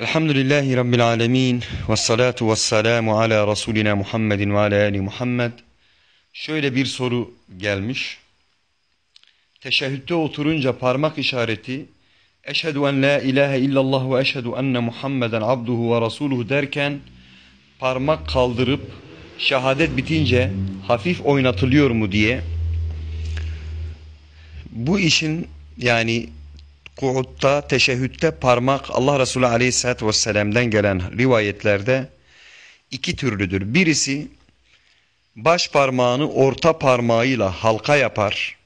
Elhamdülillahi Rabbil alemin ve salatu ve selamu ala Resulina Muhammedin ve ala Ali Muhammed. Şöyle bir soru gelmiş. Teşehhütte oturunca parmak işareti Eşhedü en la ilahe illallah ve eşhedü enne Muhammeden abduhu ve rasuluhu derken parmak kaldırıp şehadet bitince hafif oynatılıyor mu diye bu işin yani kuutta, teşehhütte parmak Allah Resulü Aleyhisselatü Vesselam'dan gelen rivayetlerde iki türlüdür. Birisi baş parmağını orta parmağıyla halka yapar,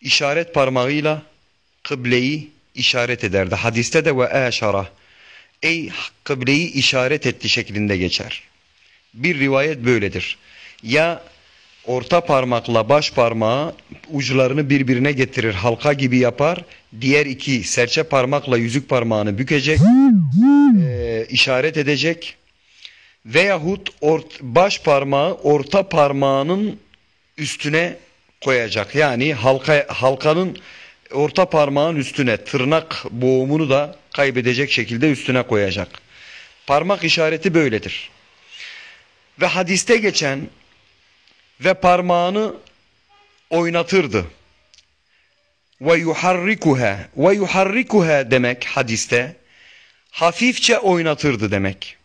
işaret parmağıyla kıbleyi işaret ederdi. Hadiste de ve eşara ey kıbleyi işaret etti şeklinde geçer. Bir rivayet böyledir. Ya orta parmakla baş parmağı uçlarını birbirine getirir halka gibi yapar. Diğer iki serçe parmakla yüzük parmağını bükecek, e, işaret edecek. Veyahut ort, baş parmağı orta parmağının üstüne koyacak. Yani halka, halkanın orta parmağın üstüne tırnak boğumunu da kaybedecek şekilde üstüne koyacak. Parmak işareti böyledir. Ve hadiste geçen ve parmağını oynatırdı. Ve yuharrikuha ve yuharrikuha demek hadiste hafifçe oynatırdı demek.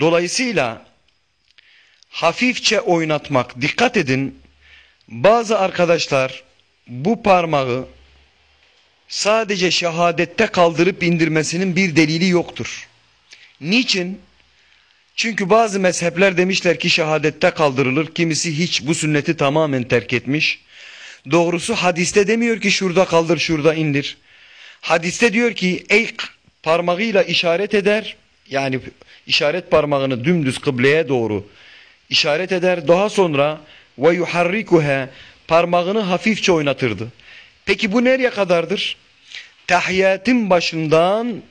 Dolayısıyla hafifçe oynatmak dikkat edin bazı arkadaşlar bu parmağı sadece şehadette kaldırıp indirmesinin bir delili yoktur. Niçin? Çünkü bazı mezhepler demişler ki şehadette kaldırılır. Kimisi hiç bu sünneti tamamen terk etmiş. Doğrusu hadiste demiyor ki şurada kaldır şurada indir. Hadiste diyor ki ey parmağıyla işaret eder. Yani işaret parmağını dümdüz kıbleye doğru işaret eder. Daha sonra ve yuharrikuha parmağını hafifçe oynatırdı. Peki bu nereye kadardır? Tahiyyatın başından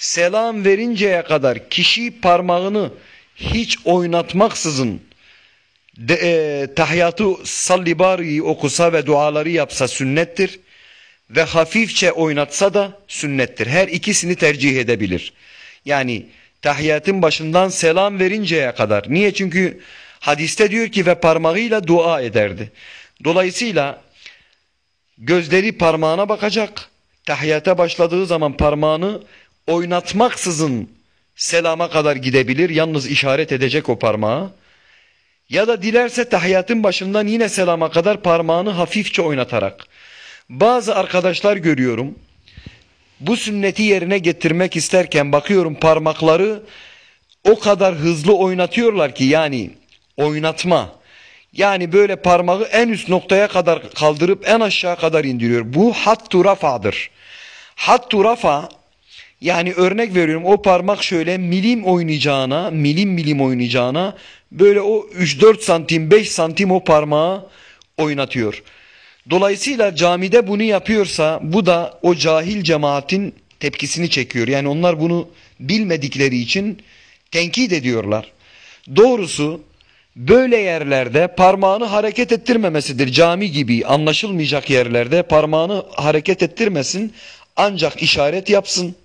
selam verinceye kadar kişi parmağını hiç oynatmaksızın de, e, tahiyyatı sallibari okusa ve duaları yapsa sünnettir. Ve hafifçe oynatsa da sünnettir. Her ikisini tercih edebilir. Yani tahiyyatın başından selam verinceye kadar. Niye? Çünkü hadiste diyor ki ve parmağıyla dua ederdi. Dolayısıyla gözleri parmağına bakacak. Tahiyyata başladığı zaman parmağını oynatmaksızın selama kadar gidebilir. Yalnız işaret edecek o parmağı. Ya da dilerse tahiyyatın başından yine selama kadar parmağını hafifçe oynatarak. Bazı arkadaşlar görüyorum. Bu sünneti yerine getirmek isterken bakıyorum parmakları o kadar hızlı oynatıyorlar ki yani oynatma. Yani böyle parmağı en üst noktaya kadar kaldırıp en aşağı kadar indiriyor. Bu hattu rafadır. Hattu rafa yani örnek veriyorum o parmak şöyle milim oynayacağına, milim milim oynayacağına böyle o 3-4 santim 5 santim o parmağı oynatıyor. Dolayısıyla camide bunu yapıyorsa bu da o cahil cemaatin tepkisini çekiyor. Yani onlar bunu bilmedikleri için tenkit ediyorlar. Doğrusu böyle yerlerde parmağını hareket ettirmemesidir. Cami gibi anlaşılmayacak yerlerde parmağını hareket ettirmesin ancak işaret yapsın.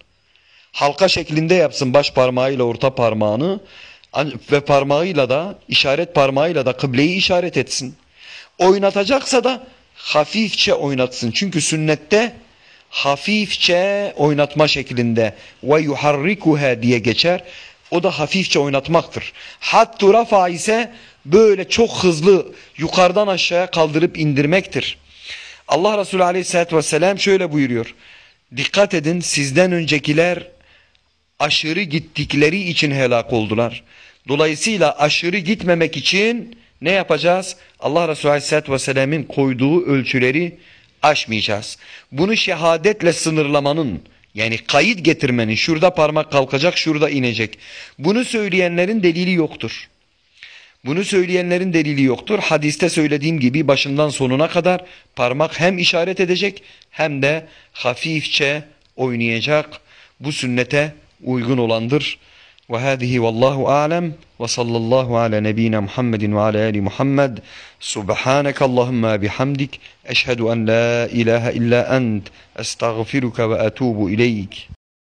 Halka şeklinde yapsın baş parmağıyla orta parmağını ve parmağıyla da işaret parmağıyla da kıbleyi işaret etsin. Oynatacaksa da hafifçe oynatsın. Çünkü sünnette hafifçe oynatma şeklinde ve yuharrikuha diye geçer. O da hafifçe oynatmaktır. Hattu rafa ise böyle çok hızlı yukarıdan aşağıya kaldırıp indirmektir. Allah Resulü aleyhissalatü vesselam şöyle buyuruyor. Dikkat edin sizden öncekiler aşırı gittikleri için helak oldular. Dolayısıyla aşırı gitmemek için ne yapacağız? Allah Resulü Aleyhisselatü Vesselam'ın koyduğu ölçüleri aşmayacağız. Bunu şehadetle sınırlamanın yani kayıt getirmenin şurada parmak kalkacak şurada inecek. Bunu söyleyenlerin delili yoktur. Bunu söyleyenlerin delili yoktur. Hadiste söylediğim gibi başından sonuna kadar parmak hem işaret edecek hem de hafifçe oynayacak. Bu sünnete uygun olandır. Ve hâzihi vallahu alem ve sallallahu ala nebina Muhammedin ve ala ali Muhammed. Subhaneke Allahümme bihamdik. Eşhedü en la ilahe illa ent. Estağfiruka ve etubu ileyk.